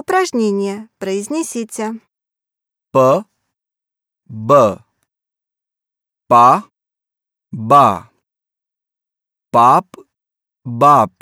Упражнение. Произнесите. П, Б, Па, Ба, Пап, Баб,